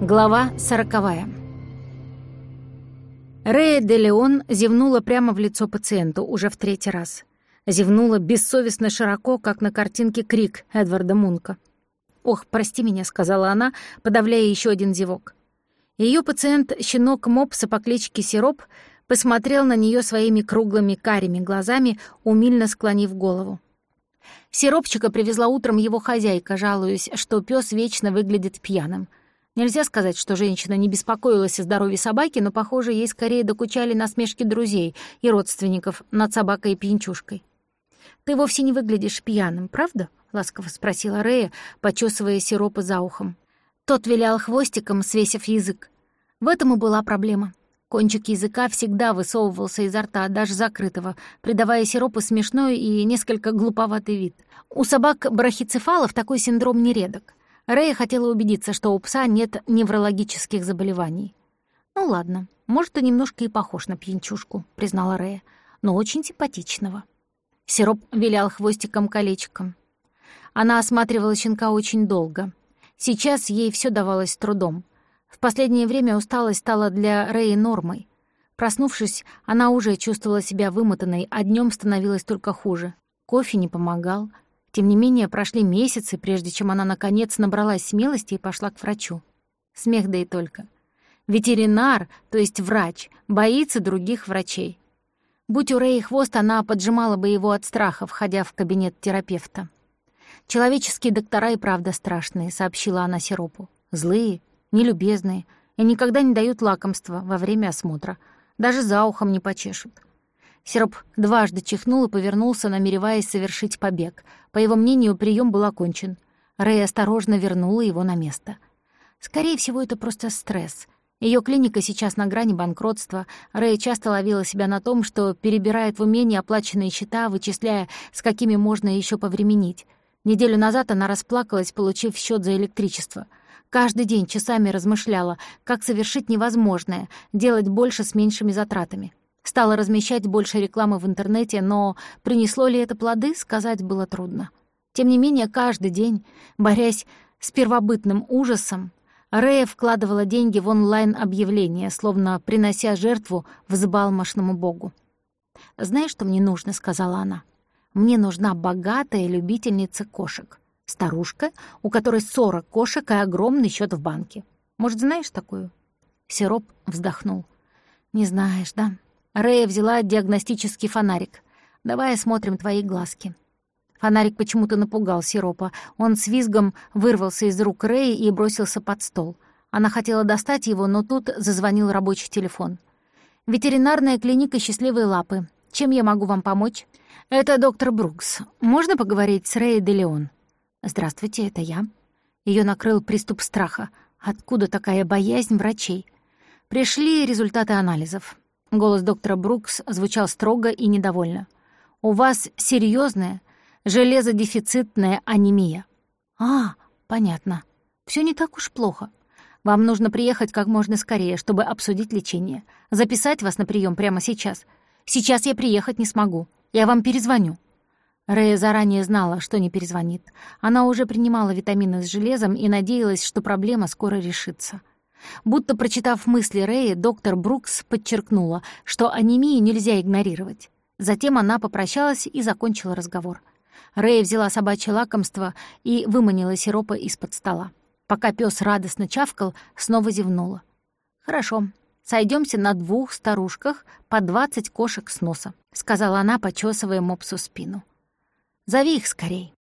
Глава сороковая. Рея де Леон зевнула прямо в лицо пациенту уже в третий раз. Зевнула бессовестно широко, как на картинке «Крик» Эдварда Мунка. «Ох, прости меня», — сказала она, подавляя еще один зевок. Ее пациент, щенок Мопса по кличке Сироп, посмотрел на нее своими круглыми карими глазами, умильно склонив голову. Сиропчика привезла утром его хозяйка, жалуясь, что пес вечно выглядит пьяным — Нельзя сказать, что женщина не беспокоилась о здоровье собаки, но, похоже, ей скорее докучали насмешки друзей и родственников над собакой и пьянчушкой. «Ты вовсе не выглядишь пьяным, правда?» — ласково спросила Рея, почесывая сиропа за ухом. Тот вилял хвостиком, свесив язык. В этом и была проблема. Кончик языка всегда высовывался изо рта, даже закрытого, придавая сиропу смешной и несколько глуповатый вид. У собак брахицефалов такой синдром нередок. Рэя хотела убедиться, что у пса нет неврологических заболеваний. «Ну ладно, может, и немножко и похож на пьянчушку», — признала Рэя, «но очень симпатичного». Сироп вилял хвостиком-колечком. Она осматривала щенка очень долго. Сейчас ей все давалось трудом. В последнее время усталость стала для Рэи нормой. Проснувшись, она уже чувствовала себя вымотанной, а днем становилось только хуже. Кофе не помогал, тем не менее, прошли месяцы, прежде чем она, наконец, набралась смелости и пошла к врачу. Смех да и только. Ветеринар, то есть врач, боится других врачей. Будь у Рэи хвост, она поджимала бы его от страха, входя в кабинет терапевта. «Человеческие доктора и правда страшные», — сообщила она Сиропу. «Злые, нелюбезные и никогда не дают лакомства во время осмотра. Даже за ухом не почешут. Сироп дважды чихнул и повернулся, намереваясь совершить побег. По его мнению, прием был окончен. Рэй осторожно вернула его на место. Скорее всего, это просто стресс. Ее клиника сейчас на грани банкротства. Рэй часто ловила себя на том, что перебирает в уме неоплаченные счета, вычисляя, с какими можно еще повременить. Неделю назад она расплакалась, получив счет за электричество. Каждый день часами размышляла, как совершить невозможное, делать больше с меньшими затратами. Стала размещать больше рекламы в интернете, но принесло ли это плоды, сказать было трудно. Тем не менее, каждый день, борясь с первобытным ужасом, Рэя вкладывала деньги в онлайн-объявления, словно принося жертву взбалмошному богу. «Знаешь, что мне нужно?» — сказала она. «Мне нужна богатая любительница кошек. Старушка, у которой 40 кошек и огромный счет в банке. Может, знаешь такую?» Сироп вздохнул. «Не знаешь, да?» Рэя взяла диагностический фонарик. «Давай осмотрим твои глазки». Фонарик почему-то напугал Сиропа. Он с визгом вырвался из рук Рэи и бросился под стол. Она хотела достать его, но тут зазвонил рабочий телефон. «Ветеринарная клиника «Счастливые лапы». Чем я могу вам помочь?» «Это доктор Брукс. Можно поговорить с Рэей де Леон?» «Здравствуйте, это я». Ее накрыл приступ страха. Откуда такая боязнь врачей? Пришли результаты анализов. Голос доктора Брукс звучал строго и недовольно. «У вас серьезная железодефицитная анемия». «А, понятно. Все не так уж плохо. Вам нужно приехать как можно скорее, чтобы обсудить лечение. Записать вас на прием прямо сейчас. Сейчас я приехать не смогу. Я вам перезвоню». Рэя заранее знала, что не перезвонит. Она уже принимала витамины с железом и надеялась, что проблема скоро решится. Будто прочитав мысли Рэя, доктор Брукс подчеркнула, что анемию нельзя игнорировать. Затем она попрощалась и закончила разговор. Рэя взяла собачье лакомство и выманила сиропа из-под стола. Пока пес радостно чавкал, снова зевнула. «Хорошо, сойдемся на двух старушках по двадцать кошек с носа», — сказала она, почесывая мопсу спину. «Зови их скорей».